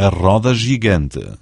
a roda gigante.